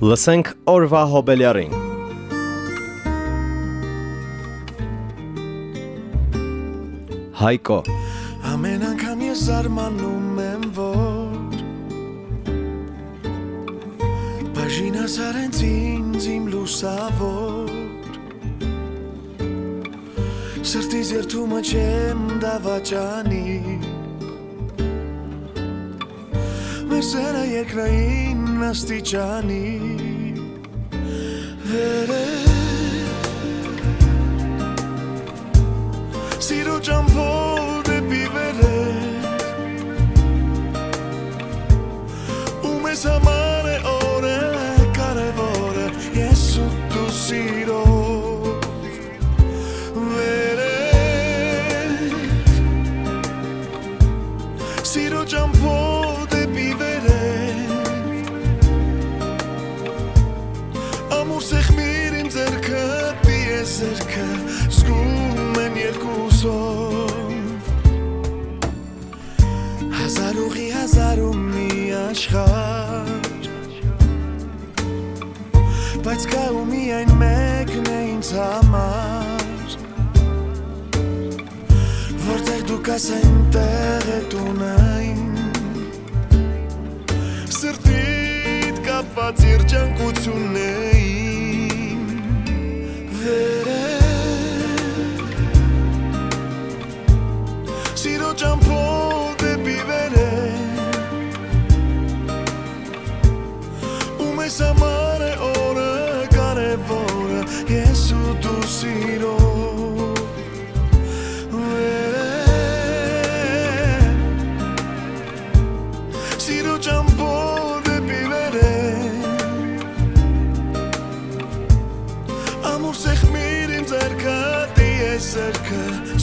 Լսենք օրվա հոբելյարին։ Հայկո Ամեն անգամ ես զարմանում եմ որ Բաժինաս արենց ինձ իմ լուսավոր Սրտի զերթումը չեմ դավաճանի Մեր սերը երկրային Castigiani. Vere. Si rugiam vode vivere. Un mese amare. ձերքը զգում են երկուսով Հազար ուղի հազար ու մի աշխար Բայց կա ու միայն մեկն է ինձ համար Որտեղ դու կաս այն տեղ է տունային Սրտիտ կապված երջանկություններ circle.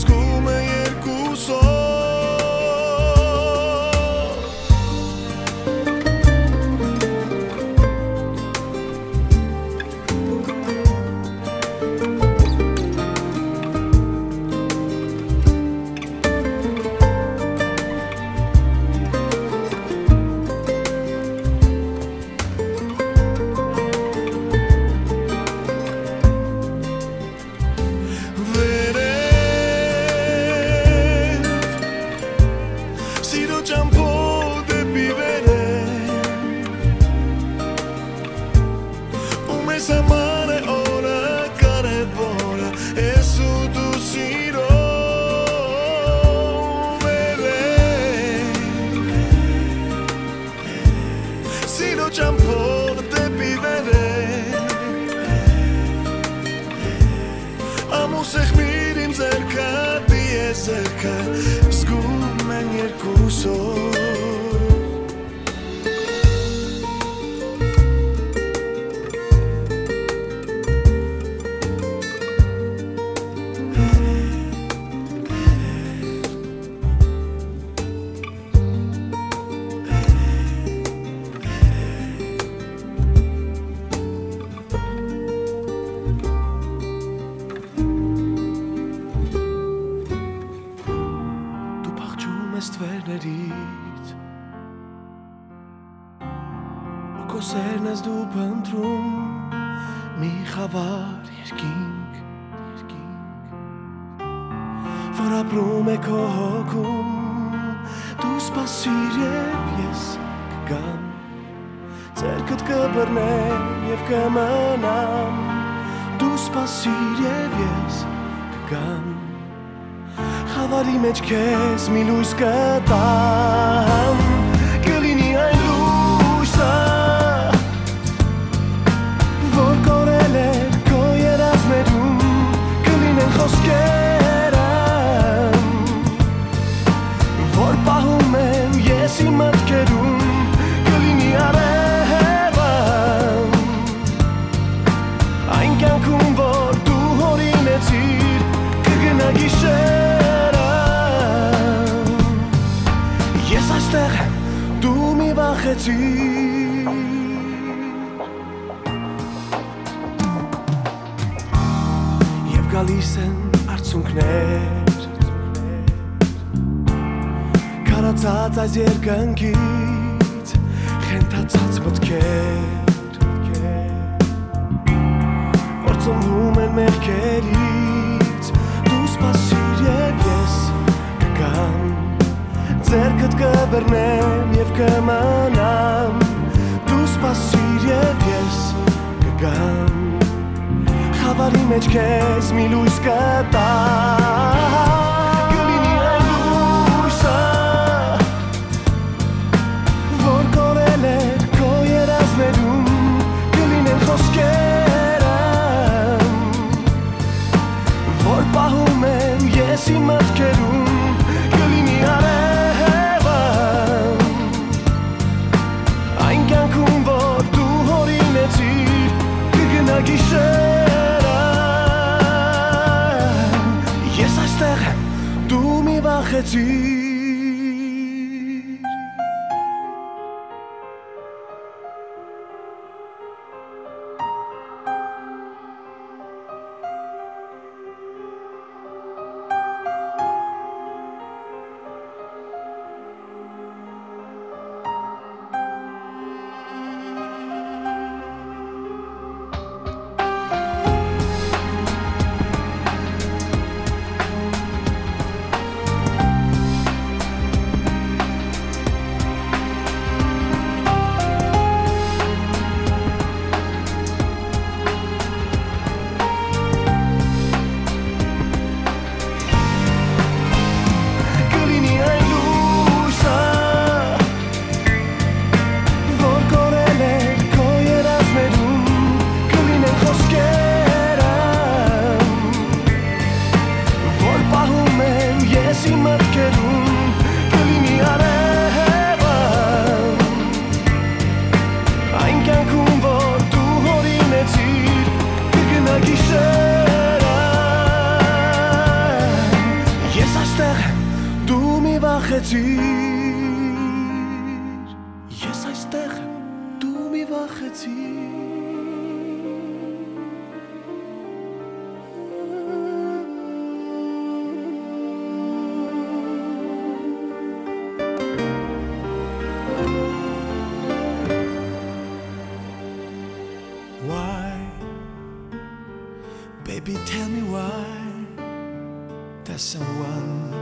that someone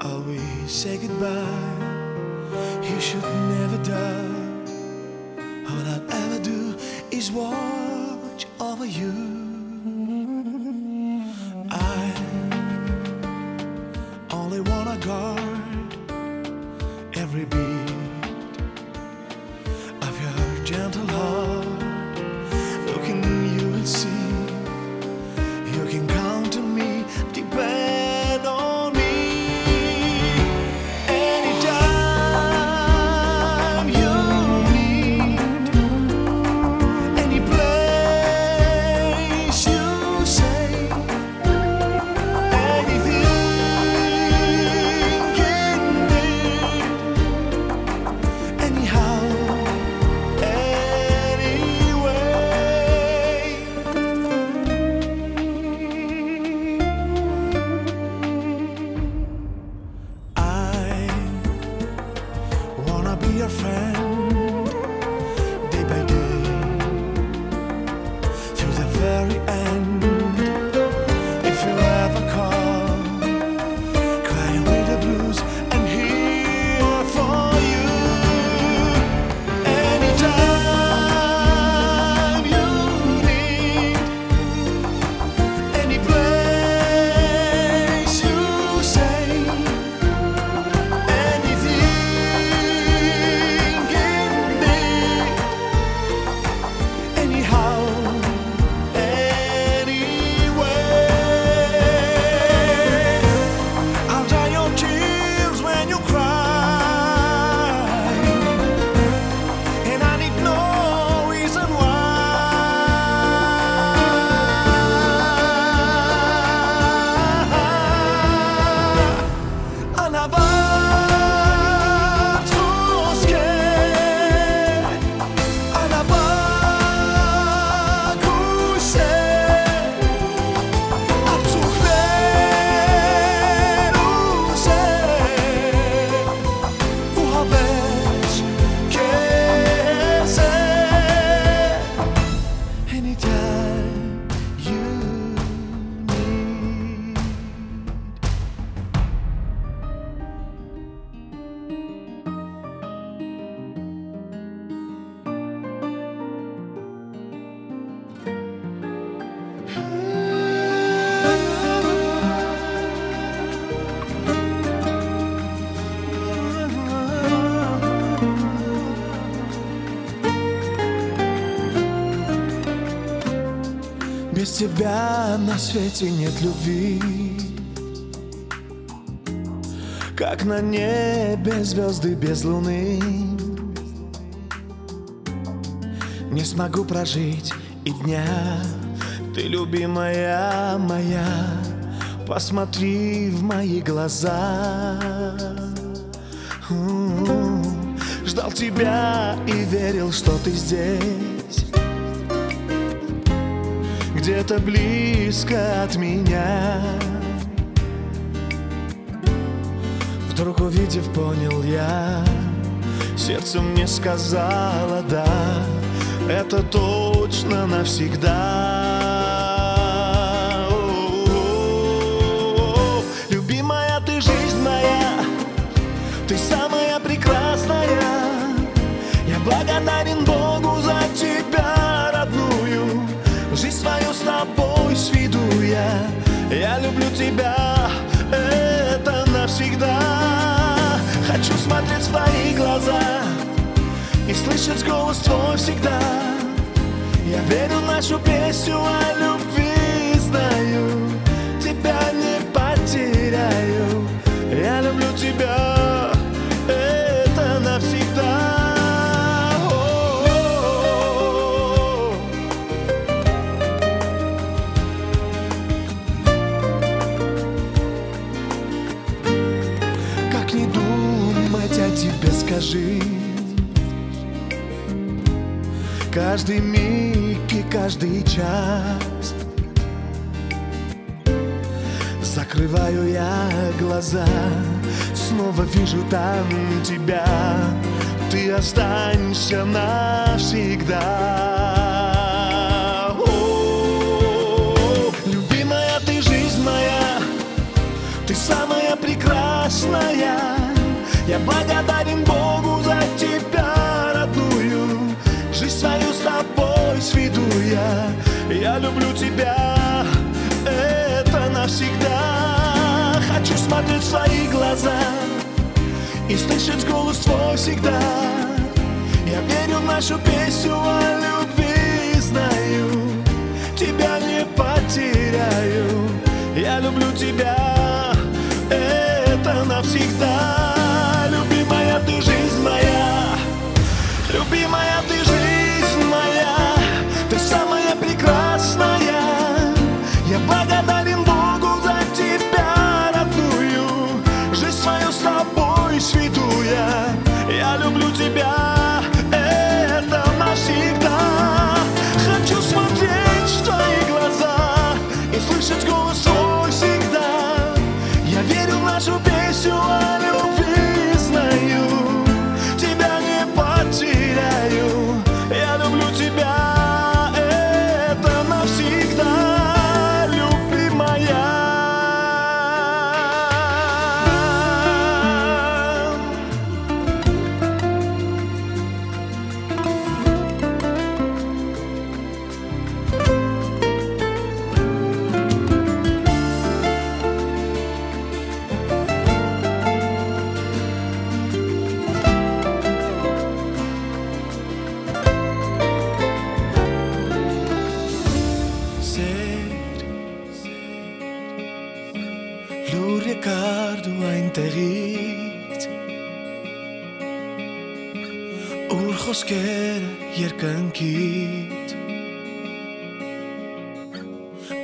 always say goodbye. You should never doubt. All I'll ever do is watch over you. your friend. Свете нет любви. Как на небе звезды без луны. Не смогу прожить и дня. Ты любимая моя Посмотри в мои глаза. М-м-м. Ждал тебя и верил, что ты здесь Где-то близко от меня. Вдруг увидев, понял я Сердце мне сказала да Это точно навсегда люблю тебя, это навсегда. Хочу смотреть в твои глаза И слышать голос твой всегда. Я верю в нашу песню о любви каждый час. Закрываю я глаза Снова вижу там тебя. Ты останешься навсегда. О, Любимая, ты жизнь моя ты самая прекрасная. Я благодарен Богу я люблю тебя, это навсегда. Хочу смотреть в свои глаза И слышать голос твой всегда. Я верю в нашу песню о любви Знаю, тебя не потеряю. Я люблю тебя,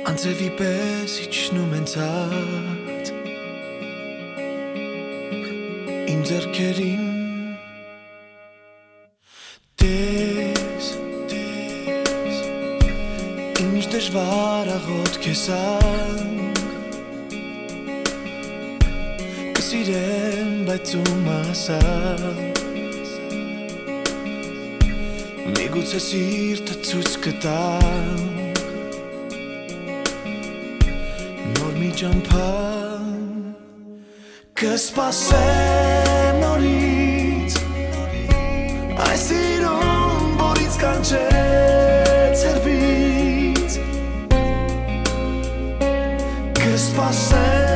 Անձևի պես իջնում են ցած Իմ ձեռքերին Տես, տես Ինչ դժվար աղոտ քեսան Կսիրեն բայց ու մասա Միգուցե սիրտը ցույց կտա ճամփան Կսպասեմ նորից Այս իրում, որից կանչեց սերվից Կսպասեմ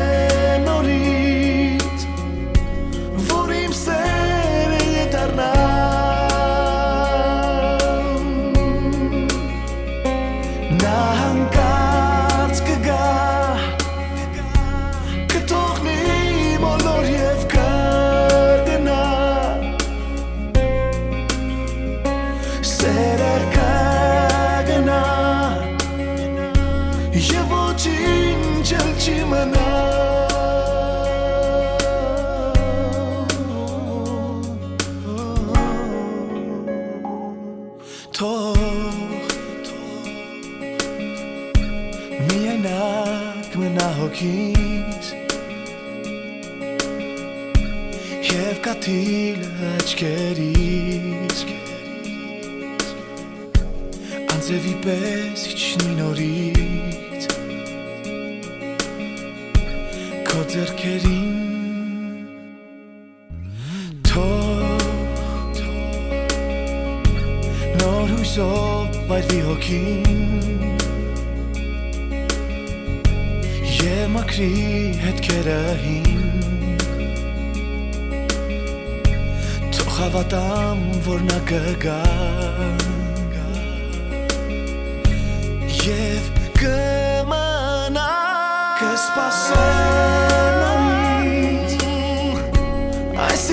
Նոր հույսով վայրվի հոգին Եվ մաքրի հետքերը հին Թող հավատամ, որ նա կգա Եվ կմնա Կսպասեմ նորից Այս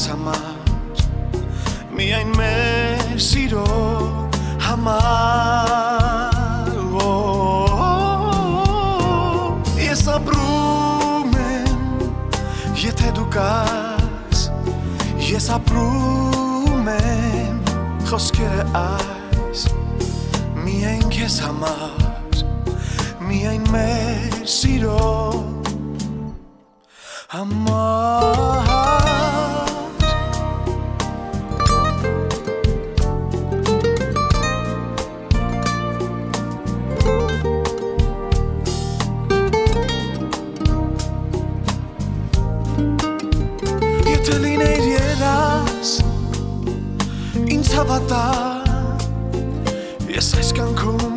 Միայն քեզ համար Միայն մեր սիրո համար Օ, Ես ապրում եմ Եթե դու կաս Ես ապրում եմ խոսքերը այս Միայն քեզ համար Միայն մեր սիրո համար հավատա Ես այս կյանքում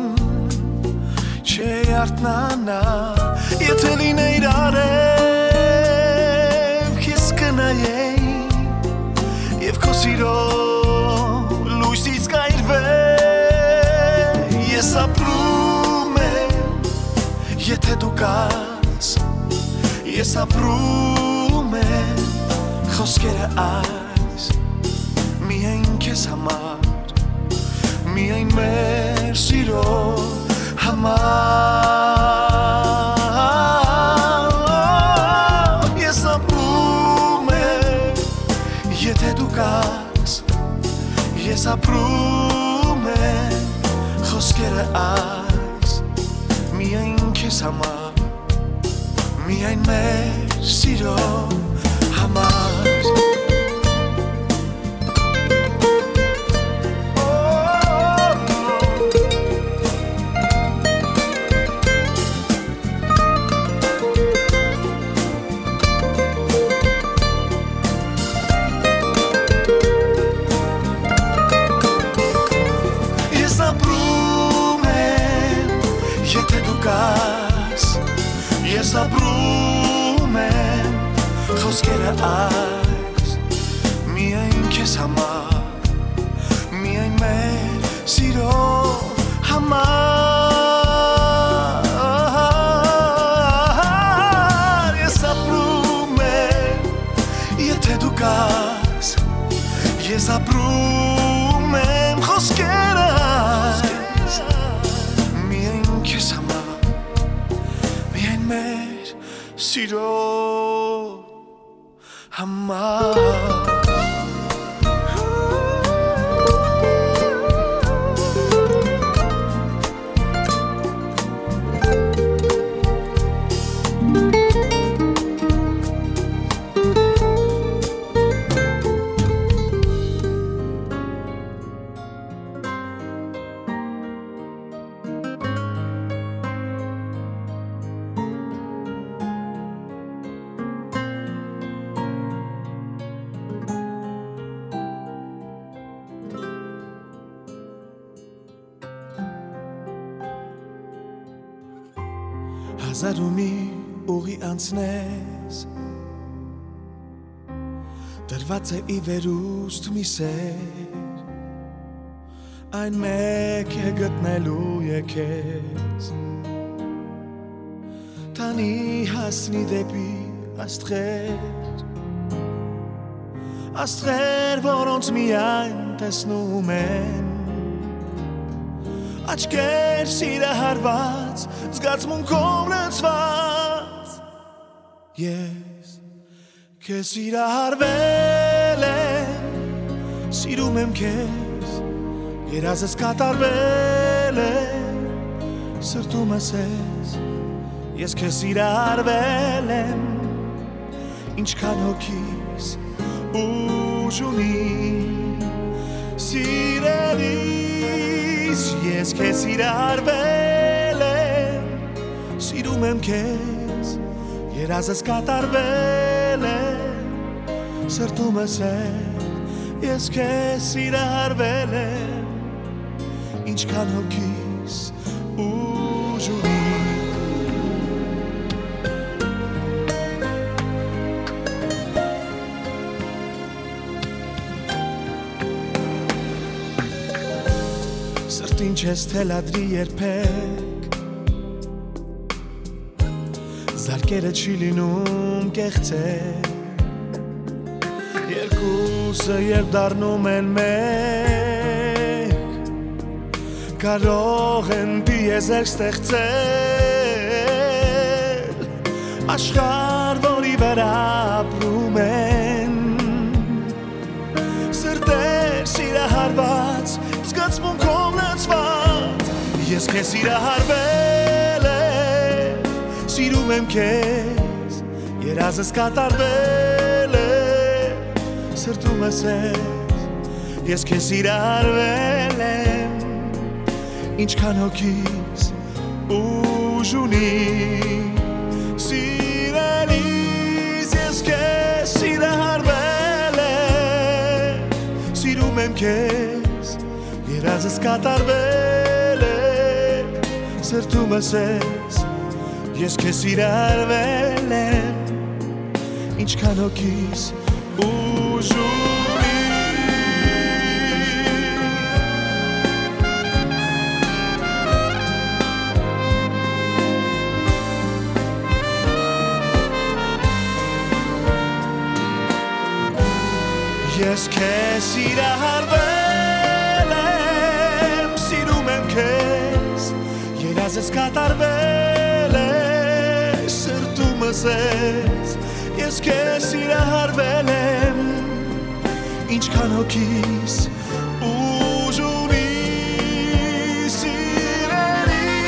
Չէի արթնանա Եթե լինեիր արև Ես կնայեի Եվ քո սիրո Լույսից կայրվեի Ես ապրում եմ Եթե դու կաս Ես ապրում եմ Խոսքերը այս եմ քեզ համար միայն մեր սիրո համար ես ապրում եմ եթե դու կաս ես ապրում եմ խոսքերը այս միայն քեզ համար միայն մեր սիրո համար խոսքերը այս Միայն քեզ համար, միայն մեր սիրո համար Ես ապրում եմ, եթե դու կաս Ես ապրում եմ խոսքերը այս Միայն քեզ համար Միայն մեր սիրո համար Հազար ու մի ուղի անցնես Դրված է ի վերուստ մի սեր Այն մեկ է գտնելու եկես Տանի հասնի դեպի աստղեր Աստղեր, որոնց միայն տեսնում են Աչքեր սիրահարված, զգացմունքով լցված Ես քեզ սիրահարվել եմ Սիրում եմ քեզ Երազս կատարվել է Սրտումս ես Ես քեզ սիրահարվել եմ Ինչքան հոգիս ուժ ունի Սիրելիս ես քեզ սիրահարվել եմ Սիրում եմ քեզ Երազս կատարվել է Սրտումս ես Ես քեզ սիրահարվել եմ Ինչքան հոգիս Սրտին չես թելադրի երբեք Զարկերը չի լինում կեղծեր Երկուսը երբ դառնում են մեկ Կարող են դիեզեր ստեղծել Աշխար, որի վրա ապրում են Սրտեր սիրահարված, Ես քեզ սիրահարվել եմ, սիրում եմ քեզ Երազս կատարվել է, սրտումս ես Ես քեզ սիրահարվել եմ, ինչքան հոգիս ուժ ունի Սիրելիս ես քեզ սիրահարվել եմ Սիրում եմ քեզ երազս կատարվել է Սրտումս ես ես քեզ սիրահարվել եմ Ինչքան հոգիս ուժ ունի Ես քեզ սիրահարվել Ասես կատարվել է սրտումս ես Ես քեզ սիրահարվել եմ Ինչքան հոգիս ուժ ունի Սիրելիս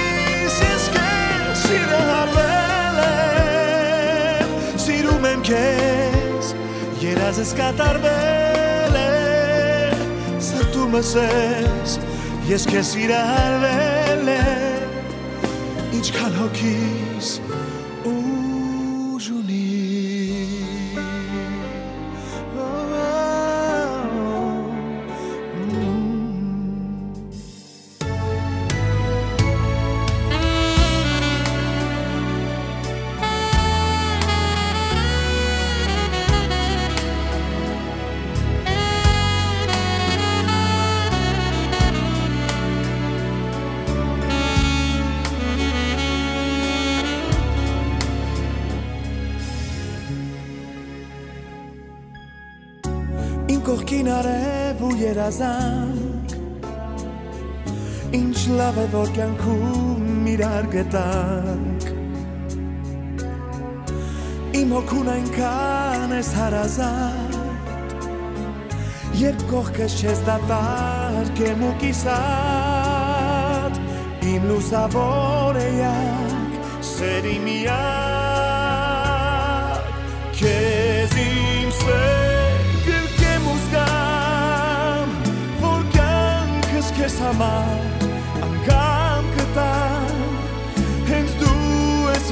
ես քեզ սիրահարվել եմ Սիրում եմ քեզ Երազս կատարվել է Սրտումս ես Ես քեզ սիրահարվել է Ինչքան հոգիս իրար գտանք Իմ հոգուն այնքան ես հարազատ Երբ կողքս չես դատարկ եմ ու կիսատ Իմ լուսավոր էյակ, սերի միակ Քեզ իմ սեր գրկեմ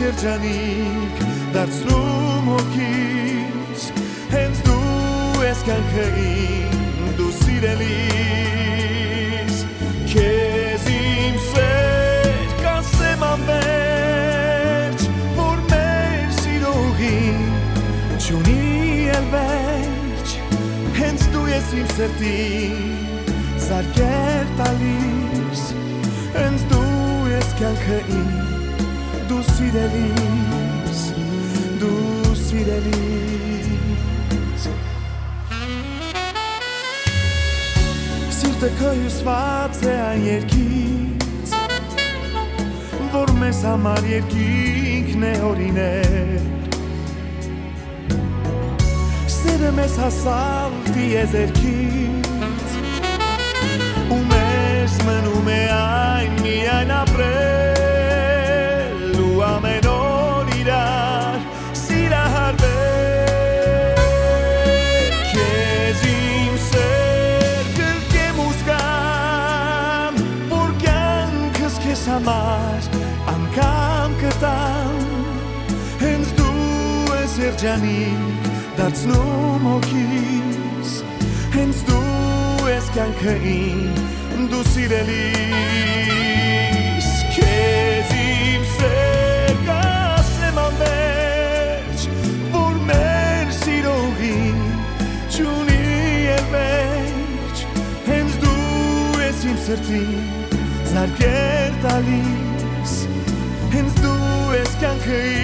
երջանիկ դարձնում հոգիս Հենց դու ես կյանքը իմ դու սիրելիս Քեզ իմ սեր կասեմ անվերջ Որ մեր սիրողին չունի էլ վերջ Հենց դու ես իմ սրտին զարկեր տալիս Հենց դու ես կյանքը իմ դու սիրելիս դու սիրելիս Սիրտը քո հյուսված է այն երկից Որ մեզ համար երկինքն է օրիներ Սերը մեզ հասավ դիեզերքից Ու մեզ մնում է այն միայն երջանիկ դարձնում հոգիս Հենց դու ես կյանքը իմ դու սիրելիս Քեզ իմ սեր կասեմ անվերջ Որ մեր սիրողին չունի էլ վերջ Հենց դու ես իմ սրտին զարկեր տալիս Հենց դու ես կյանքը իմ